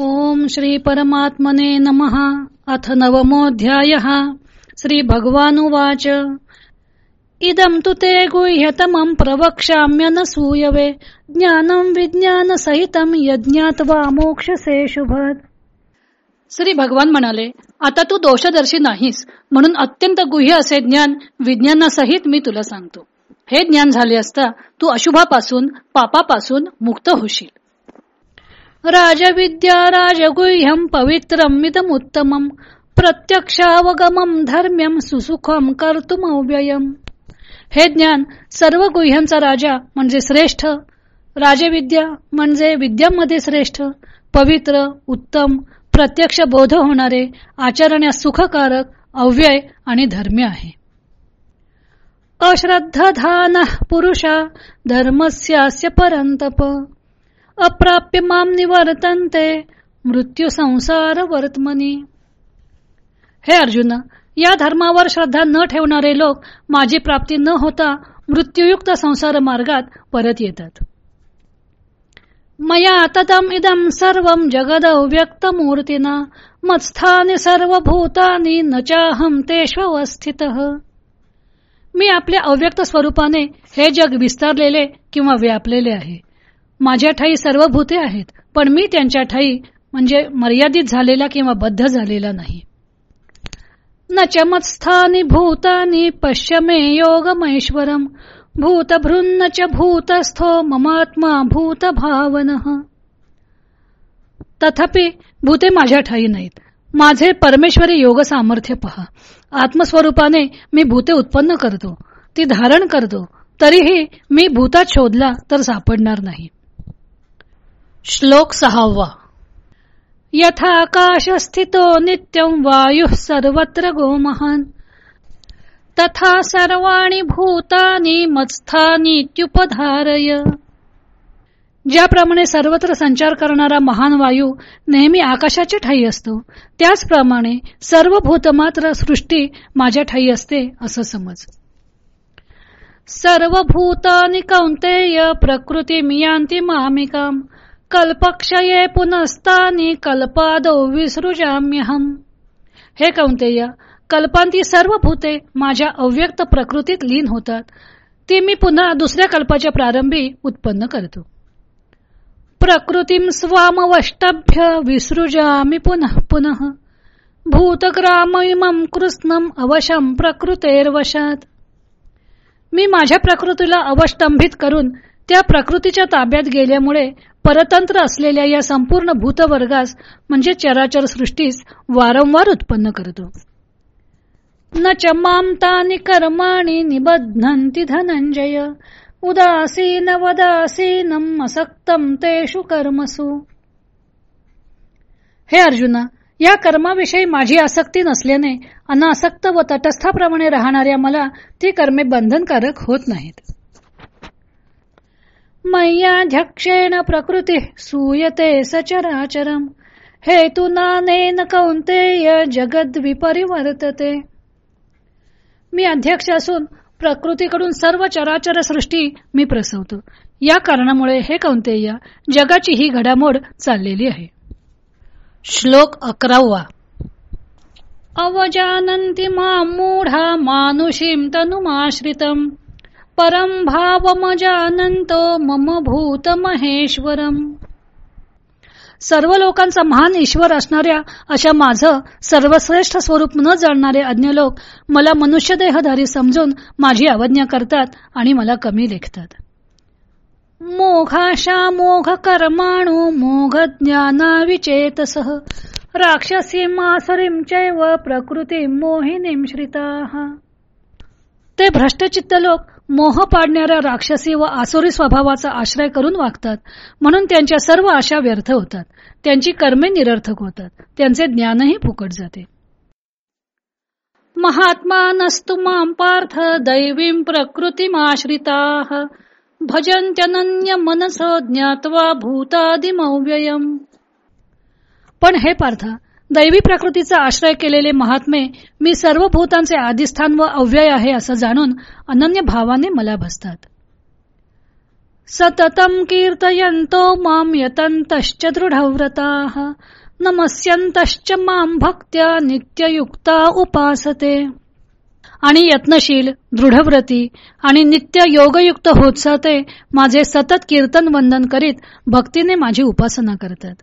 ओम श्री परमात्मने नमः। अथ नवमोऽध्याय। श्री भगवानुवाच इदं तु ते गुह्यतमं प्रवक्ष्याम्यनसूयवे। ज्ञानं विज्ञानसहितं यज्ञात्वा मोक्षसे शुभत। श्री भगवान म्हणाले आता तू दोषदर्शी नाहीस म्हणून अत्यंत गुह्य असे ज्ञान विज्ञानासहित मी तुला सांगतो. हे ज्ञान झाले असता तू अशुभापासून पापापासून मुक्त होशील. राजविद्या राजगुह्यम पवित्रमिदमुत्तमं प्रत्यक्षावगमम धर्म्यम सुसुखम कर्तुमव्ययम। हे ज्ञान सर्व गुह्यांचा राजा म्हणजे श्रेष्ठ। राजविद्या म्हणजे विद्यामध्ये श्रेष्ठ। पवित्र उत्तम प्रत्यक्ष बोध होणारे आचरण्यास सुखकारक अव्यय आणि धर्म्य आहे। अश्रद्धान पुरुषा धर्मस्यास्य परंतप अप्राप्य माम निवर्तनते. मृत्यू संसार वर्तमनी. हे अर्जुन या धर्मावर श्रद्धा न ठेवणारे लोक माझी प्राप्ती न होता मृत्यूयुक्त संसार मार्गात परत येतात. मया तदम इदम सर्व जगद व्यक्त मूर्तीना. मत्स्थानी सर्व भूतानी न चाहम तेष्वस्थित. मी आपल्या अव्यक्त स्वरूपाने हे जग विस्तारलेले किंवा व्यापलेले आहे. माझ्या ठाई सर्व भूते आहेत पण मी त्यांच्या ठाई म्हणजे मर्यादित झालेला किंवा बद्ध झालेला नाही. न चमत्स्थानी भूतानी पश्चिमे योगमैश्वरम भूतभृन्न च भूतस्थो ममात्मा भूत भावन तथापि भूते माझ्या ठाई नाहीत. माझे परमेश्वरी योग सामर्थ्य पहा. आत्मस्वरूपाने मी भूते उत्पन्न करतो ती धारण करतो तरीही मी भूतात शोधला तर सापडणार नाही. श्लोक सहावा। यथाकाश स्थितो नित्यं वायु सर्वत्र गोमहान। तथा सर्वाणी भूतानी मत्स्थानीत्युपधारय। ज्याप्रमाणे सर्वत्र संचार करणारा महान वायू नेहमी आकाशाची ठाई असतो त्याचप्रमाणे सर्व भूत मात्र सृष्टी माझ्या ठाई असते असं समज। सर्व भूतानी कौंतेय प्रकृती मियांती मामिकाम। कल्पक्षये पुनस्तानी कल्पादो विसृजाम्यहम। हे कौंतेय कल्पांती सर्व भूते माझ्या अव्यक्त प्रकृतीत लीन होतात ती मी पुन्हा दुसऱ्या कल्पाच्या प्रारंभी उत्पन्न करतो. प्रकृतीम स्वामवष्टभ्य विसृजामी पुनः पुनः। भूतग्रामम कृष्णम अवशम प्रकृतेर्वशात। मी माझ्या प्रकृतीला अवष्टंभित करून त्या प्रकृतीच्या ताब्यात गेल्यामुळे परतंत्र असलेल्या या संपूर्ण भूतवर्गास म्हणजे चराचर सृष्टीस वारंवार उत्पन्न करतो. न च माम तानि कर्माणि निबध्नन्ति धनंजय। उदासीन वदासीनम असक्तम तेषु कर्मसु। हे अर्जुना या कर्माविषयी माझी आसक्ती नसल्याने अनासक्त व तटस्थाप्रमाणे राहणाऱ्या मला ती कर्मे बंधनकारक होत नाहीत. मय्याध्यक्षेण प्रकृती सूयते सचराचरम। हेतुनानेन कौंतेय जगद विपरिवर्तते मी अध्यक्ष असून प्रकृतीकडून सर्व चराचर सृष्टी मी प्रसवतो। या कारणामुळे हे कौंतेय जगाची ही घडामोड चाललेली आहे। श्लोक अकरावा। अवजानंती मूढा मानुषीम तनुमाश्रितम। परम भावमजानंतो मम भूत महेश्वरम. सर्व लोकांचा महान ईश्वर असणाऱ्या अशा माझं सर्वश्रेष्ठ स्वरूप न जाणणारे अन्य लोक मला मनुष्य देहधारी समजून माझी अवज्ञा करतात आणि मला कमी लेखतात. मोघाशा मोघ कर्माणू मोघ ज्ञाना विचेतसह राक्षसी मासरीम चैव प्रकृती मोहिनीम श्रिता. ते भ्रष्टचित्त लोक मोह पाडणाऱ्या राक्षसी व आसुरी स्वभावाचा आश्रय करून वागतात. म्हणून त्यांच्या सर्व आशा व्यर्थ होतात. त्यांची कर्मे निरर्थक होतात. त्यांचे ज्ञानही फुकट जाते. महात्मा नस्तु माम पार्थ दैवीं प्रकृतीमाश्रिता. भजंत्यनन्य मनस ज्ञात्वा भूतादिमव्ययम. पण हे पार्थ दैवी प्रकृतीचा आश्रय केलेले महात्मे मी सर्व भूतांचे आदिस्थान व अव्यय आहे असं जाणून अनन्य भावाने मला भसतात. सततम कीर्तयंतो मां यतन्तश्च दृढव्रताः नमस्यन्तश्च मां भक्त्या नित्ययुक्ता उपासते. आणि यत्नशील दृढव्रती आणि नित्य योगयुक्त होत माझे सतत कीर्तन वंदन करीत भक्तीने माझी उपासना करतात.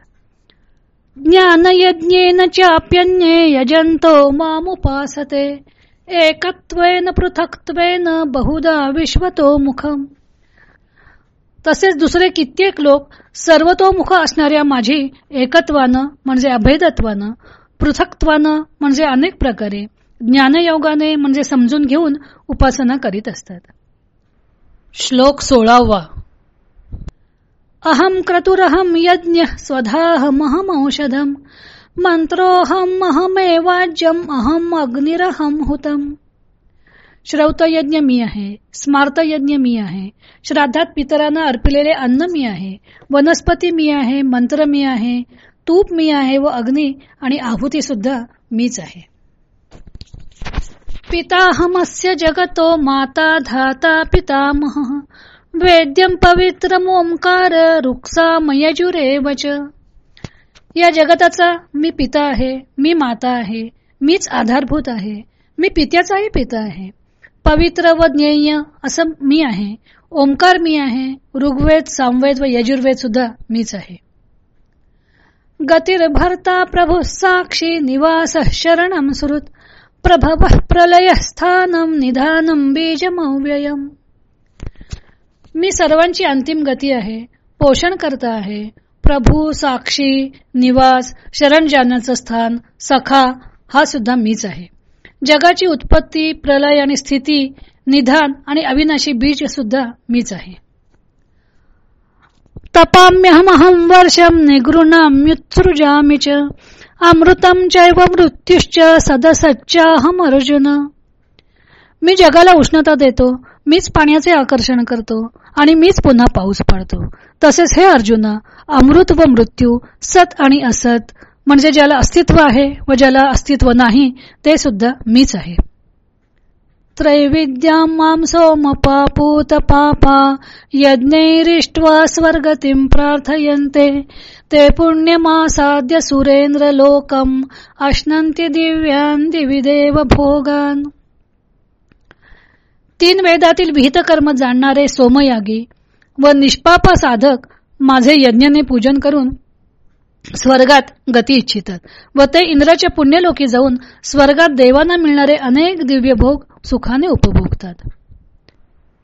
ज्ञानयज्ञेन चाप्यन्ये यजंतो मामुपासते। एकत्वेन पृथक्त्वेन बहुदा विश्वतो मुखम तसेच दुसरे कित्येक लोक सर्वतोमुख असणाऱ्या माझी एकत्वानं म्हणजे अभेदत्वानं पृथक्त्वानं म्हणजे अनेक प्रकारे ज्ञानयोगाने म्हणजे समजून घेऊन उपासना करीत असतात। श्लोक सोळावा। अहम क्रतुरहम यज्ञ स्वधाहमहमौषधम मंत्रोहम अहमेवाज्यम अहम अग्निरहम हुतम। श्रौत यज्ञ मी आहे स्मार्त यज्ञ मी आहे श्राद्धात पितरांना अर्पिलेले अन्न मी आहे वनस्पती मी आहे मंत्र मी आहे तूप मी आहे व अग्नी आणि आहुती सुद्धा मीच आहे। पिताहमस्य जगतो माता धाता पितामह। वेद्यम रुक्सा रुक्सामयजुरे वच या जगताचा मी पिता आहे मी माता आहे मीच आधारभूत आहे मी पित्याचाही पिता आहे. पवित्र व ज्ञेय असं मी आहे ओंकार मी आहे ऋग्वेद सामवेद व यजुर्वेद सुद्धा मीच आहे. गतीर भरता साक्षी निवास शरण सुरुत प्रभव प्रलय स्थानम निधानम बीजमव्ययम. मी सर्वांची अंतिम गती आहे. पोषण करता आहे. प्रभू साक्षी निवास शरण जाण्याचं स्थान सखा हा सुद्धा मीच आहे. जगाची उत्पत्ती प्रलय आणि स्थिती निधान आणि अविनाशी बीज सुद्धा मीच आहे. तपाम्यहमहम वर्षम निगृणाम्युत्सृजामि च अमृतम चैव मृत्यूश्च सदसच्चाहम अर्जुन मी जगाला उष्णता देतो मीच पाण्याचे आकर्षण करतो आणि मीच पुन्हा पाऊस पाडतो. तसेच हे अर्जुना अमृत व मृत्यू सत आणि असत म्हणजे ज्याला अस्तित्व आहे व ज्याला अस्तित्व नाही ते सुद्धा मीच आहे. त्रैविद्यां मां सोमपापूत पापा यज्ञैरिष्ट्वा स्वर्गतिं प्रार्थयन्ते ते पुण्यमासाद्य सुरेंद्र लोकम अश्नन्ति दिव्यान दिविदेव भोगान तीन वेदातील विहित कर्म जाणणारे सोमयागी व निष्पाप साधक माझे यज्ञने पूजन करून स्वर्गात गती इच्छितात व ते इंद्राच्या पुण्यलोकी जाऊन स्वर्गात देवांना मिळणारे अनेक दिव्य भोग सुखाने उपभोगतात.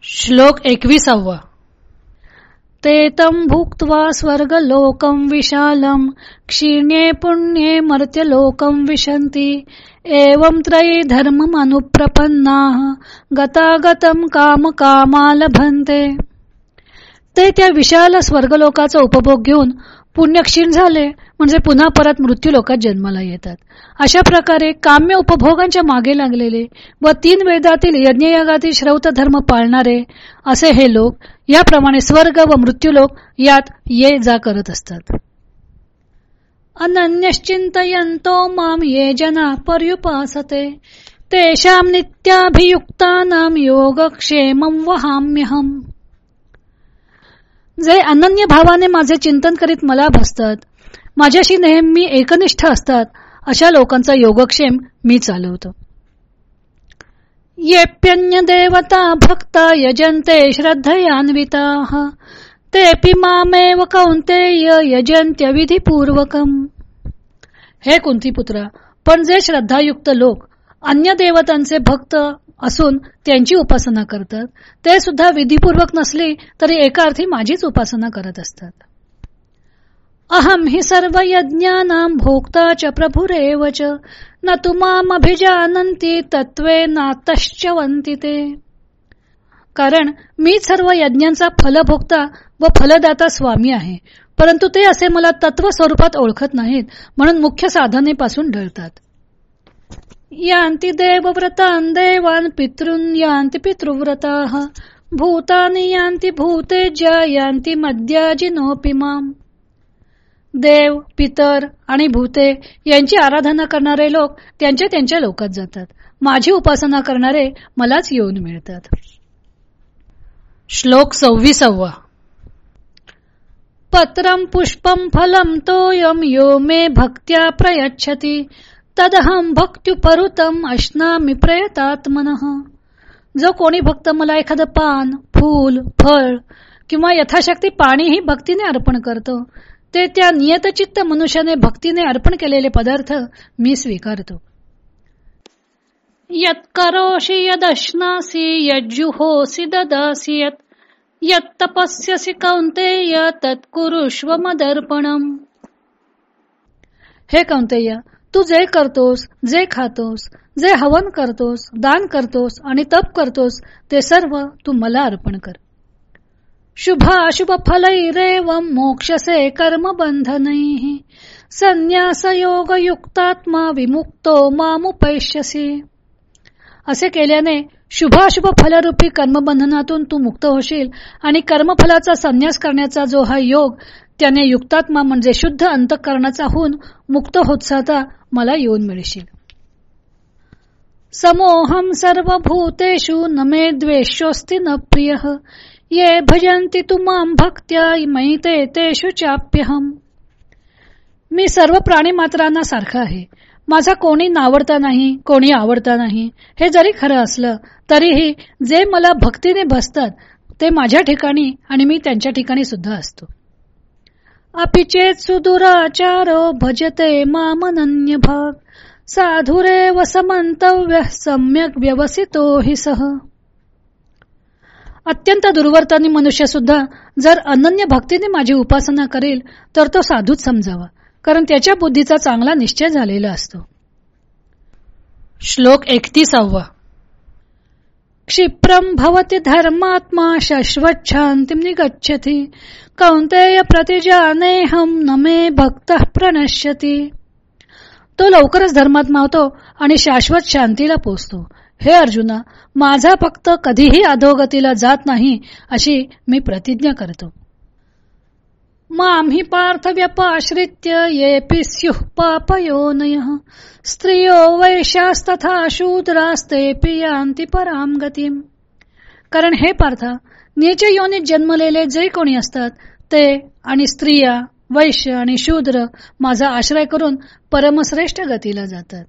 श्लोक एकविसावा. ते तम भुक्त्वा स्वर्गलोकं विशालम क्षीणे पुण्ये मर्त्यलोकं विशन्ति। एवं त्रयी धर्ममनुप्रपन्नाः गतागतं काम कामालभन्ते। ते त्या विशाल स्वर्गलोकाचा उपभोग घेऊन पुण्यक्षीण झाले म्हणजे पुन्हा परत मृत्यू लोकात जन्माला येतात. अशा प्रकारे काम्य उपभोगांच्या मागे लागलेले व तीन वेदातील यज्ञयागातील श्रौत धर्म पाळणारे असे हे लोक याप्रमाणे स्वर्ग व मृत्यूलोक यात ये जा करत असतात. अनन्यश्चिंतयंतो माम ये जना पर्युपासते. तेषाम नित्याभियुक्तानाम योगक्षेमं वहाम्यहम. जे अनन्य भावाने माझे चिंतन करीत मला भसतात माझ्याशी नेहमी एकनिष्ठ असतात अशा लोकांचा योगक्षेम मी चालवतो. येप्यन्य देवता भक्ता यजन्ते श्रद्धयान्विता। ते मामेव कौंतेय यजंत्य विधीपूर्वकम हे कुंतीपुत्रा पण जे श्रद्धायुक्त लोक अन्य देवतांचे भक्त असून त्यांची उपासना करतात ते सुद्धा विधीपूर्वक नसली तरी एका अर्थी माझीच उपासना करत असतात। अहम हि सर्व यज्ञानां भोक्ता च प्रभुरेव च न तुमामभिजानंती तत्वे नातश्चवंती ते. कारण मी सर्व यज्ञांचा फलभोक्ता व फलदाता स्वामी आहे. परंतु ते असे मला तत्व स्वरूपात ओळखत नाहीत म्हणून मुख्य साधनेपासून ढळतात. यान्ति देवव्रतान देवान् पितृन् यांती पितृव्रताः. भूतानि यान्ति भूतेज्या यान्ति यांती मद्याजिनोपिमाम देव पितर आणि भूते यांची आराधना करणारे लोक त्यांच्या त्यांच्या लोकात जातात. माझी उपासना करणारे मलाच येऊन मिळतात. श्लोक सव्वीसावा. पत्रं पुष्पं फलं तोयम यो मे भक्त्या प्रयच्छति तदहम भक्त्युपरुतम अश्नामी प्रयतात्मन. जो कोणी भक्त मला एखादं पान फूल फळ किंवा यथाशक्ती पाणीही भक्तीने अर्पण करतो ते त्या नियतचित्त मनुष्याने भक्तीने अर्पण केलेले पदार्थ मी स्वीकारतो. यत्करोषि यदश्नासी यज्जुहोसि ददासी यत् यत्तपस्यसि कौंतेय तत्कुरुष्व मदर्पणम। हे कौंतेय तू जे करतोस जे खातोस जे हवन करतोस दान करतोस आणि तप करतोस ते सर्व तू मला अर्पण कर. शुभाशुभ फलैरेव मोक्षसे कर्म बंधनैः संन्यास योग युक्तात्मा विमुक्तो मामुपैश्यसी असे केल्याने शुभाशुभ फलरूपी कर्मबंधनातून तू मुक्त होशील आणि कर्मफलाचा संन्यास करण्याचा जो हा योग त्याने युक्तात्मा म्हणजे शुद्ध अंतकरणाचा होऊन मुक्त होत्साता मला येऊन मिळशील. समोहम सर्वभूतेषु न मे द्वेषोस्ति न प्रिय। ये भजन्ति तु मां भक्त्या मैते तेषु चाप्यहम। मी सर्व प्राणी मात्रांना सारखा आहे. माझा कोणी नावडता नाही कोणी आवडता नाही. हे जरी खरं असलं तरीही जे मला भक्तीने बसतात ते माझ्या ठिकाणी आणि मी त्यांच्या ठिकाणी सुद्धा असतो. अपिचेत सुदुराचारो भजते मामनन्य भाग। साधुरे वसमंतव्य सम्यक व्यवसितो हि सह अत्यंत दुर्वर्तनी मनुष्य सुद्धा जर अनन्य भक्तीने माझी उपासना करेल तर तो साधूच समजावा कारण त्याच्या बुद्धीचा चांगला निश्चय झालेला असतो. श्लोक एकतीसावा. क्षिप्रम भवती धर्मात्मा शाश्वत शांती निगच्छति कौंतेय प्रतिजानेहम न मे भक्त प्रणश्यती. तो लवकरच धर्मात्मा होतो आणि शाश्वत शांतीला पोचतो. हे अर्जुना माझा फक्त कधीही अधोगतीला जात नाही अशी मी प्रतिज्ञा करतो. मग आम्ही पार्थ व्यपाश्रित्य ये स्युः पापयोनय स्त्रियो वैश्यास्तथा शूद्रास्ते पियांती पराम गतीम। कारण हे पार्थ नीच योनीत जन्मलेले जे कोणी असतात ते आणि स्त्रिया वैश्य आणि शूद्र माझा आश्रय करून परमश्रेष्ठ गतीला जातात.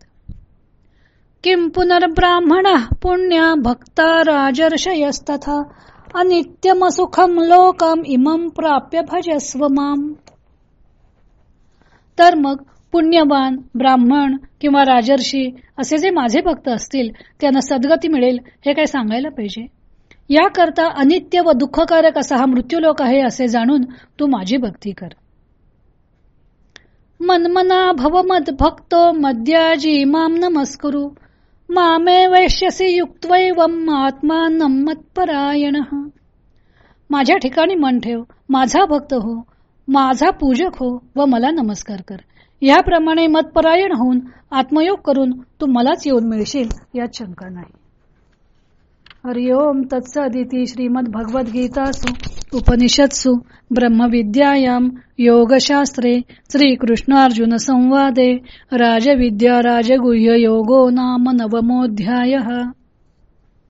किं पुनर्ब्राह्मण पुण्या भक्ता राजर्षयस्तथा अनित्यमसुखम लोकम इमं प्राप्य भजस्व माम। तर मग पुण्यवान ब्राह्मण किंवा राजर्षी असे जे माझे भक्त असतील त्यांना सद्गती मिळेल हे काय सांगायला पाहिजे? याकरता अनित्य व दुःखकारक असा हा मृत्यूलोक आहे असे जाणून तू माझी भक्ती कर. मनमना भव मद भक्तो मद्याजी माम नमस्करू। मामे वैश्यसी युक्त्वैव आत्मानं मत्परायण माझ्या ठिकाणी मन ठेव माझा भक्त हो माझा पूजक हो व मला नमस्कार कर. याप्रमाणे मतपरायण होऊन आत्मयोग करून तू मलाच येऊन मिळशील यात शंका नाही. हरिओम तत्सदिती तत्सदिति श्रीमद्भगवद्गीतासु उपनिषत्सु ब्रह्मविद्यायां योगशास्त्रे श्रीकृष्णार्जुन संवादे राजविद्या राजगुह्य योगो नाम नवमोऽध्यायः।